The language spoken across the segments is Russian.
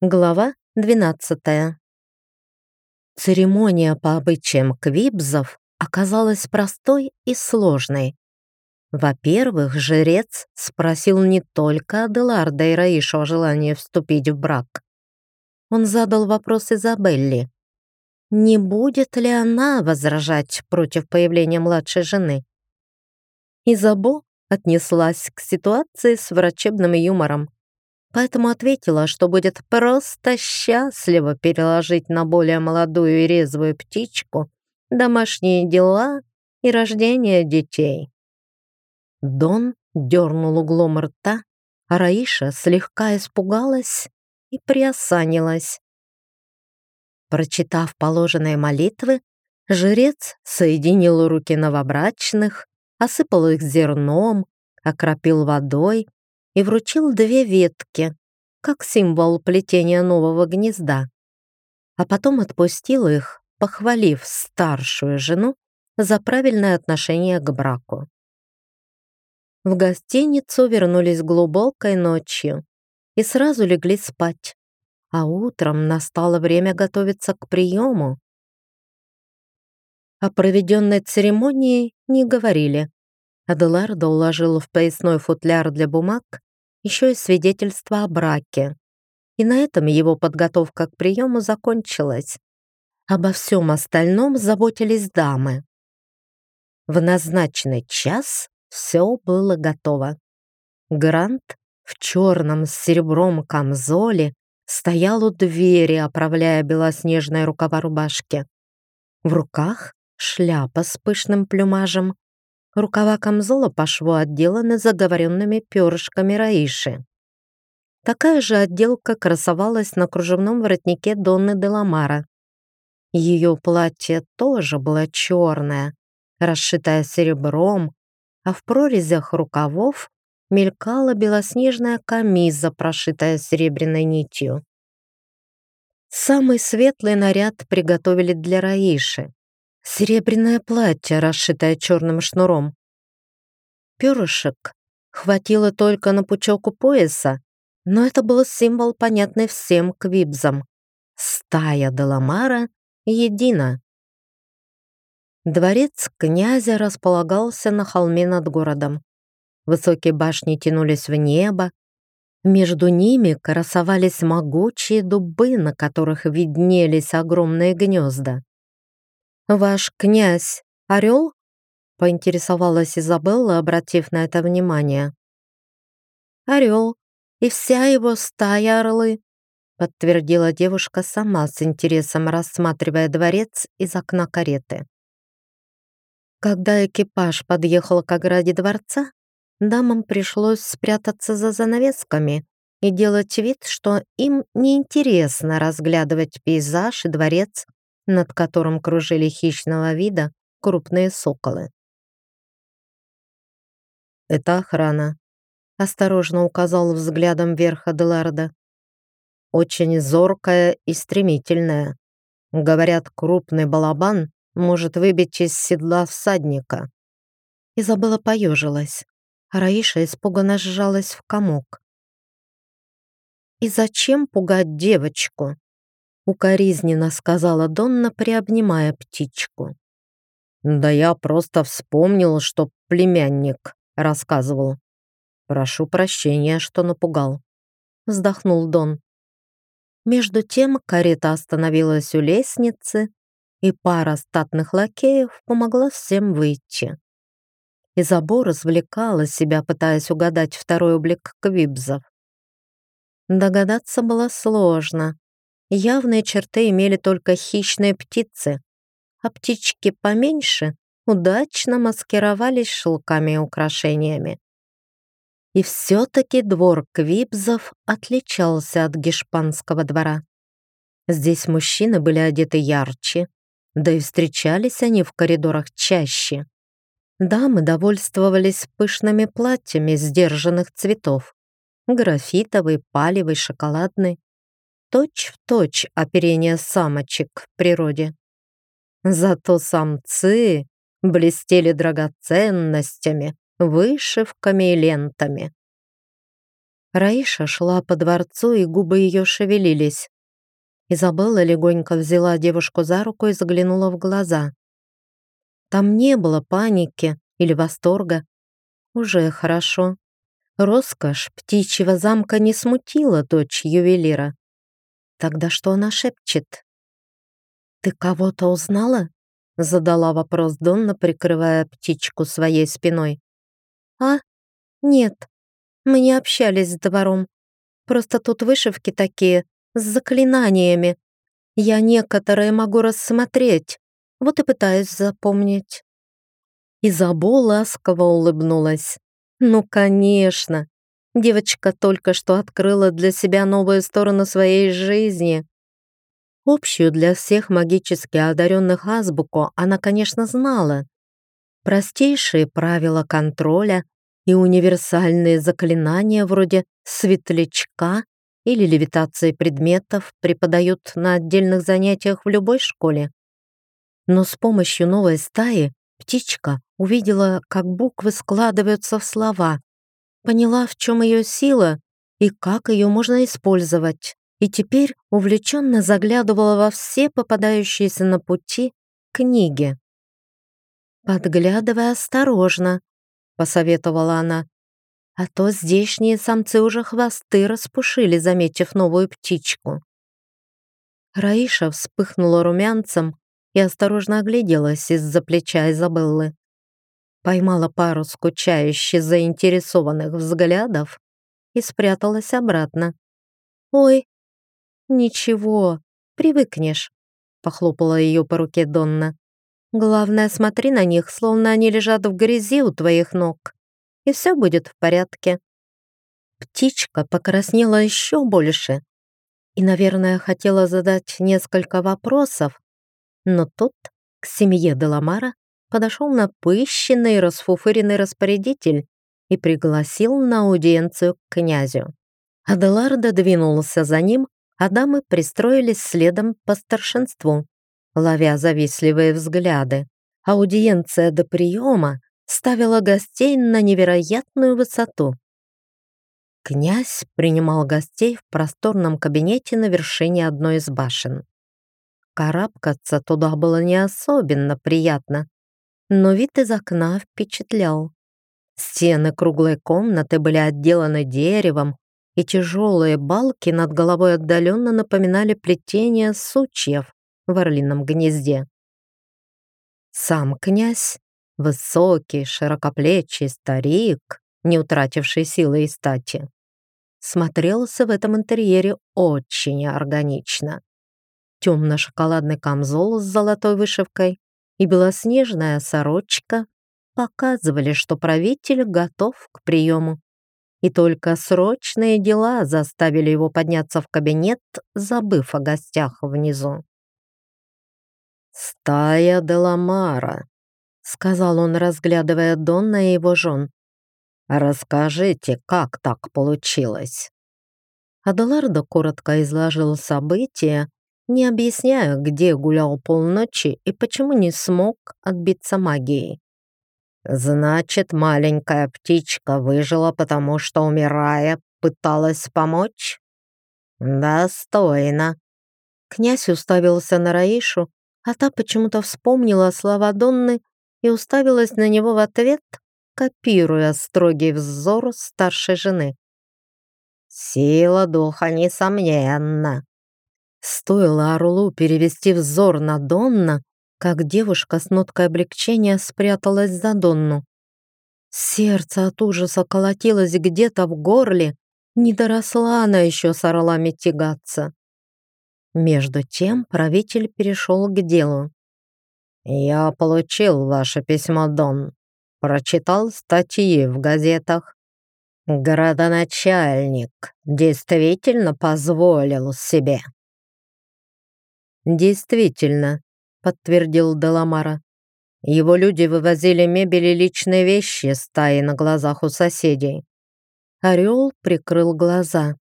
Глава 12. Церемония по обычаям квибзов оказалась простой и сложной. Во-первых, жрец спросил не только Аделарда и Раишу о желании вступить в брак. Он задал вопрос Изабелле. Не будет ли она возражать против появления младшей жены? Изабо отнеслась к ситуации с врачебным юмором поэтому ответила, что будет просто счастлива переложить на более молодую и резвую птичку домашние дела и рождение детей. Дон дернул углом рта, а Раиша слегка испугалась и приосанилась. Прочитав положенные молитвы, жрец соединил руки новобрачных, осыпал их зерном, окропил водой и вручил две ветки, как символ плетения нового гнезда. А потом отпустил их, похвалив старшую жену за правильное отношение к браку. В гостиницу вернулись глубокой ночью и сразу легли спать, а утром настало время готовиться к приему. О проведенной церемонии не говорили. Аделардо уложил в поясной футляр для бумаг еще и свидетельство о браке. И на этом его подготовка к приему закончилась. Обо всем остальном заботились дамы. В назначенный час все было готово. Грант в черном с серебром камзоле стоял у двери, оправляя белоснежные рукава рубашки. В руках шляпа с пышным плюмажем, Рукава камзола по шву отделаны заговоренными перышками Раиши. Такая же отделка красовалась на кружевном воротнике Донны де Ламара. Ее платье тоже было черное, расшитое серебром, а в прорезях рукавов мелькала белоснежная камиза, прошитая серебряной нитью. Самый светлый наряд приготовили для Раиши. Серебряное платье, расшитое черным шнуром. Перышек хватило только на пучок у пояса, но это был символ, понятный всем квибзам. Стая Деламара едина. Дворец князя располагался на холме над городом. Высокие башни тянулись в небо. Между ними красовались могучие дубы, на которых виднелись огромные гнезда. «Ваш князь — орел?» — поинтересовалась Изабелла, обратив на это внимание. «Орел, и вся его стая орлы», — подтвердила девушка сама с интересом, рассматривая дворец из окна кареты. Когда экипаж подъехал к ограде дворца, дамам пришлось спрятаться за занавесками и делать вид, что им неинтересно разглядывать пейзаж и дворец над которым кружили хищного вида крупные соколы. «Это охрана», — осторожно указал взглядом вверх Аделарда. «Очень зоркая и стремительная. Говорят, крупный балабан может выбить из седла всадника». Изабелла поежилась, а Раиша испуганно сжалась в комок. «И зачем пугать девочку?» Укоризненно сказала Донна, приобнимая птичку. «Да я просто вспомнил, что племянник рассказывал. Прошу прощения, что напугал», — вздохнул Дон. Между тем карета остановилась у лестницы, и пара статных лакеев помогла всем выйти. Изабо развлекала себя, пытаясь угадать второй облик квибзов. Догадаться было сложно, Явные черты имели только хищные птицы, а птички поменьше удачно маскировались шелками и украшениями. И все-таки двор Квибзов отличался от гешпанского двора. Здесь мужчины были одеты ярче, да и встречались они в коридорах чаще. Дамы довольствовались пышными платьями сдержанных цветов. Графитовый, палевый, шоколадный точь-в-точь оперение самочек в природе. Зато самцы блестели драгоценностями, вышивками и лентами. Раиша шла по дворцу, и губы ее шевелились. Изабелла легонько взяла девушку за руку и заглянула в глаза. Там не было паники или восторга. Уже хорошо. Роскошь птичьего замка не смутила дочь ювелира. Тогда что она шепчет? «Ты кого-то узнала?» Задала вопрос Донна, прикрывая птичку своей спиной. «А? Нет, мы не общались с двором. Просто тут вышивки такие, с заклинаниями. Я некоторые могу рассмотреть, вот и пытаюсь запомнить». Изабо ласково улыбнулась. «Ну, конечно. Девочка только что открыла для себя новую сторону своей жизни. Общую для всех магически одаренных азбуку она, конечно, знала. Простейшие правила контроля и универсальные заклинания вроде светлячка или левитации предметов преподают на отдельных занятиях в любой школе. Но с помощью новой стаи птичка увидела, как буквы складываются в слова, поняла, в чем ее сила и как ее можно использовать и теперь увлеченно заглядывала во все попадающиеся на пути книги. «Подглядывай осторожно», — посоветовала она, «а то здешние самцы уже хвосты распушили, заметив новую птичку». Раиша вспыхнула румянцем и осторожно огляделась из-за плеча Изабеллы. Поймала пару скучающих заинтересованных взглядов и спряталась обратно. «Ой, «Ничего, привыкнешь», — похлопала ее по руке Донна. «Главное, смотри на них, словно они лежат в грязи у твоих ног, и все будет в порядке». Птичка покраснела еще больше и, наверное, хотела задать несколько вопросов, но тут к семье Деламара подошел напыщенный расфуфыренный распорядитель и пригласил на аудиенцию к князю. Аделардо двинулся за ним, а дамы пристроились следом по старшинству, ловя завистливые взгляды. Аудиенция до приема ставила гостей на невероятную высоту. Князь принимал гостей в просторном кабинете на вершине одной из башен. Карабкаться туда было не особенно приятно, но вид из окна впечатлял. Стены круглой комнаты были отделаны деревом, и тяжелые балки над головой отдаленно напоминали плетение сучьев в орлином гнезде. Сам князь, высокий, широкоплечий старик, не утративший силы и стати, смотрелся в этом интерьере очень органично. Темно-шоколадный камзол с золотой вышивкой и белоснежная сорочка показывали, что правитель готов к приему и только срочные дела заставили его подняться в кабинет, забыв о гостях внизу. «Стая Деламара», — сказал он, разглядывая Донна и его жен. «Расскажите, как так получилось?» Аделардо коротко изложил события, не объясняя, где гулял полночи и почему не смог отбиться магией. Значит, маленькая птичка выжила, потому что, умирая, пыталась помочь? Достойно. Князь уставился на Раишу, а та почему-то вспомнила слова Донны и уставилась на него в ответ, копируя строгий взор старшей жены. «Сила духа, несомненно». Стоило Орлу перевести взор на Донна, как девушка с ноткой облегчения спряталась за Донну. Сердце от ужаса колотилось где-то в горле, не доросла она еще с орлами тягаться. Между тем правитель перешел к делу. «Я получил ваше письмо, Дон. Прочитал статьи в газетах. Городоначальник действительно позволил себе». «Действительно», подтвердил Деламара. Его люди вывозили мебель и личные вещи стаи на глазах у соседей. Орел прикрыл глаза.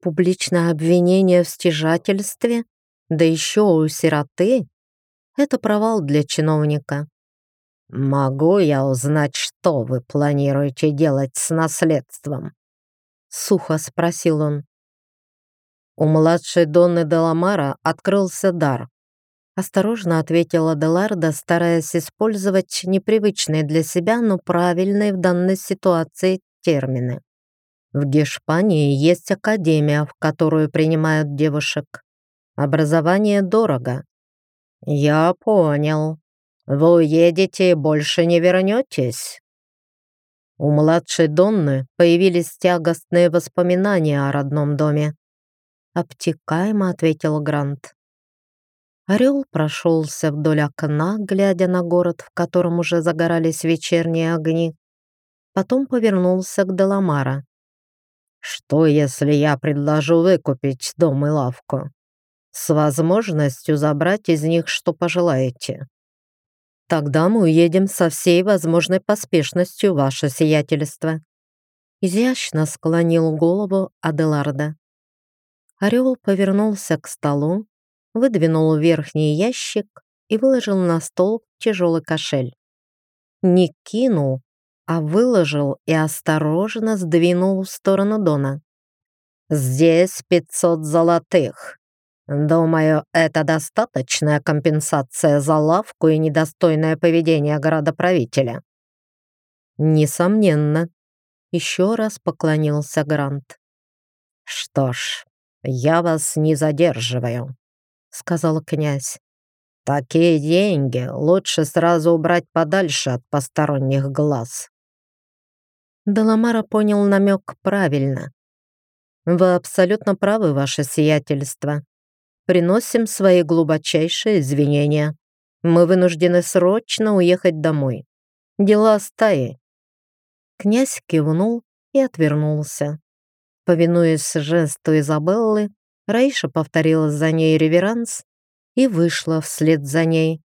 Публичное обвинение в стяжательстве, да еще у сироты, это провал для чиновника. «Могу я узнать, что вы планируете делать с наследством?» сухо спросил он. У младшей Донны Деламара открылся дар. Осторожно ответила Деларда, стараясь использовать непривычные для себя, но правильные в данной ситуации термины. В Гешпании есть академия, в которую принимают девушек. Образование дорого. Я понял. Вы уедете и больше не вернетесь? У младшей Донны появились тягостные воспоминания о родном доме. Обтекаемо ответил Грант. Орел прошелся вдоль окна, глядя на город, в котором уже загорались вечерние огни. Потом повернулся к Деламара. «Что, если я предложу выкупить дом и лавку? С возможностью забрать из них, что пожелаете?» «Тогда мы уедем со всей возможной поспешностью, ваше сиятельство», изящно склонил голову Аделарда. Орел повернулся к столу, выдвинул верхний ящик и выложил на стол тяжелый кошель. Не кинул, а выложил и осторожно сдвинул в сторону Дона. «Здесь пятьсот золотых. Думаю, это достаточная компенсация за лавку и недостойное поведение градоправителя». «Несомненно», — еще раз поклонился Грант. «Что ж, я вас не задерживаю», сказал князь. «Такие деньги лучше сразу убрать подальше от посторонних глаз». Деламара понял намек правильно. «Вы абсолютно правы, ваше сиятельство. Приносим свои глубочайшие извинения. Мы вынуждены срочно уехать домой. Дела стаи». Князь кивнул и отвернулся. Повинуясь жесту Изабеллы, Раиша повторила за ней реверанс и вышла вслед за ней.